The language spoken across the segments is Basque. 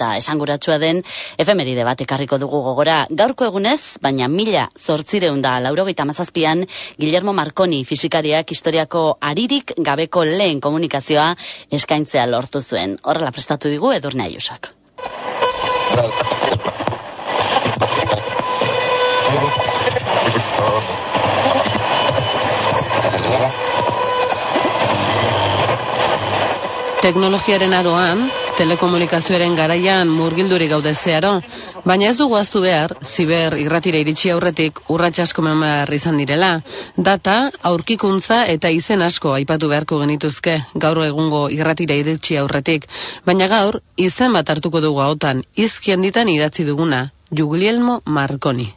eta esanguratsua den efemeride bat ekarriko dugu gogora. Gaurko egunez, baina mila zortzireun da mazazpian, Guillermo Marconi fizikariak historiako aririk gabeko lehen komunikazioa eskaintzea lortu zuen. Horrela prestatu digu edurne aiusak. Teknologiaren aroan, telekomunikazioaren garaian murgilduri gaude zeharo, baina ez dugu aztu behar, ziber irratira iritsi aurretik urratxasko memar izan direla. Data, aurkikuntza eta izen asko aipatu beharko genituzke gaur egungo irratira iritsi aurretik, baina gaur izen bat hartuko dugu hautan, izkien ditan idatzi duguna, Juglielmo Marconi.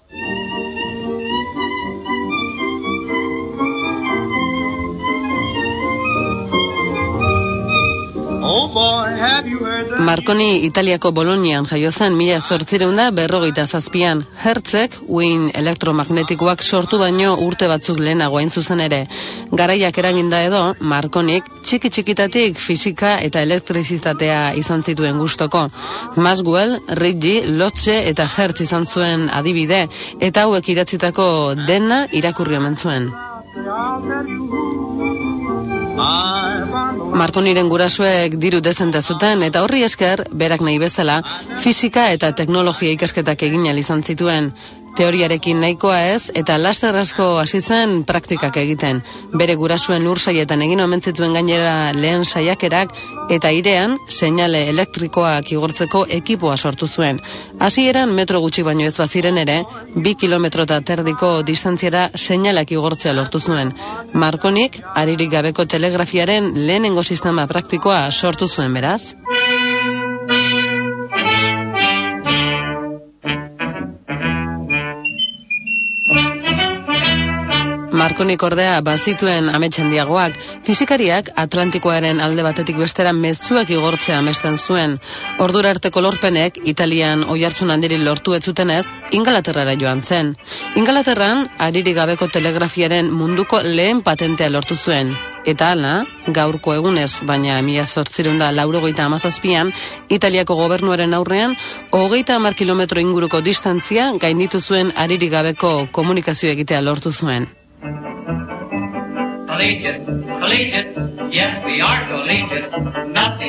Marconi Italiako Bolonian jaio zen mila zortzireunda berrogeita zazpian. Hertzek, uin elektromagnetikoak sortu baino urte batzuk lehenago hain zuzen ere. Garaiak eraginda edo, Marconik txiki txikitatik fisika eta elektrizitatea izan zituen gustoko. Maswell, Riggi, Lotze eta Hertz izan zuen adibide, eta hauek idatzitako dena irakurri omen zuen. Marconiren gurasuek diru dezente zuten eta horri esker berak nahi bezala fisika eta teknologia ikasketak egin izan zituen teoriarekin nahikoa ez eta laster asko hasi zen praktikak egiten. Bere gurasuen ur saietan egin omen zituen gainera lehen saiakerak eta irean seinale elektrikoak igortzeko ekipoa sortu zuen. Hasieran metro gutxi baino ez baziren ere, bi kilometro eta terdiko distantziara seinalak igortzea lortu zuen. Markonik, aririk gabeko telegrafiaren lehenengo sistema praktikoa sortu zuen beraz. Markonik ordea bazituen ametxan diagoak, fizikariak Atlantikoaren alde batetik bestera mezuak igortzea amesten zuen. Ordura arteko lorpenek, Italian oihartzun handiri lortu etzutenez, Ingalaterrara joan zen. Ingalaterran, ariri gabeko telegrafiaren munduko lehen patentea lortu zuen. Eta ala, gaurko egunez, baina mila zortzirun da laurogeita amazazpian, Italiako gobernuaren aurrean, hogeita amar kilometro inguruko distantzia gainditu zuen ariri gabeko komunikazio egitea lortu zuen.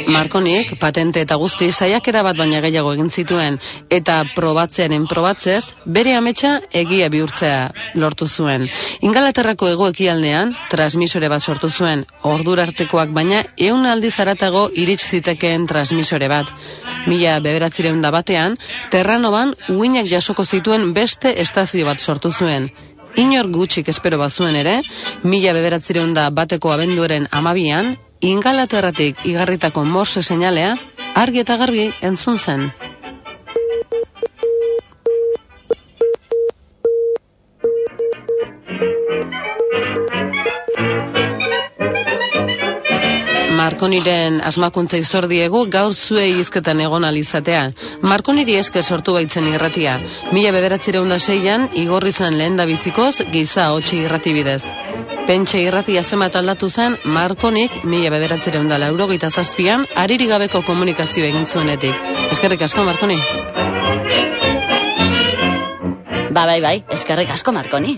Markonik patente eta guzti saiakera bat baina gehiago egin zituen. Eta probatzearen probatzez bere ametsa egia bihurtzea lortu zuen. Ingalaterrako ego ekialdean transmisore bat sortu zuen. Ordura artekoak baina eun aldi zaratago irits zitekeen transmisore bat. Mila beberatzireun da batean, terranoban uinak jasoko zituen beste estazio bat sortu zuen inor gutxik espero bazuen ere, mila beberatzireun da bateko abenduaren amabian, ingalaterratik igarritako morse seinalea, argi eta garbi entzun zen. Markoniren asmakuntza izordiegu gaur zuei izketan egon alizatea. Markoniri esker sortu baitzen irratia. Mila beberatzireunda seian, igorri zen lehen da bizikoz, giza hotxe irrati bidez. Pentxe irratia zemat aldatu zen, Markonik mila beberatzireunda laurogita zazpian, aririgabeko komunikazio egin zuenetik. Eskerrik asko, Markoni? Ba, bai, bai, eskerrik asko, Markoni.